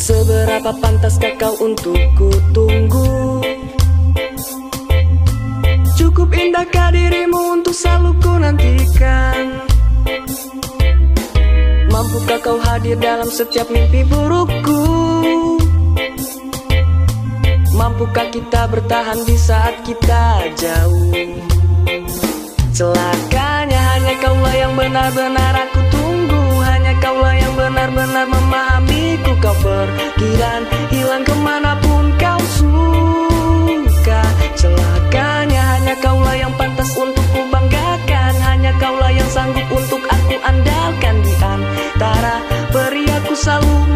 Seberapa pantaskah kau untuk ku tunggu? Cukup indahkah dirimu untuk selalu ku nantikan? Mampukah kau hadir dalam setiap mimpi burukku? Mampukah kita bertahan di saat kita jauh? Celakanya hanya kaulah yang benar-benar aku kau pergilan Hilang ke mana pun kau suka. Celakanya hanya kaulah yang pantas untuk ku banggakan Hanya kaulah yang sanggup untuk aku andalkan Di antara peri aku selalu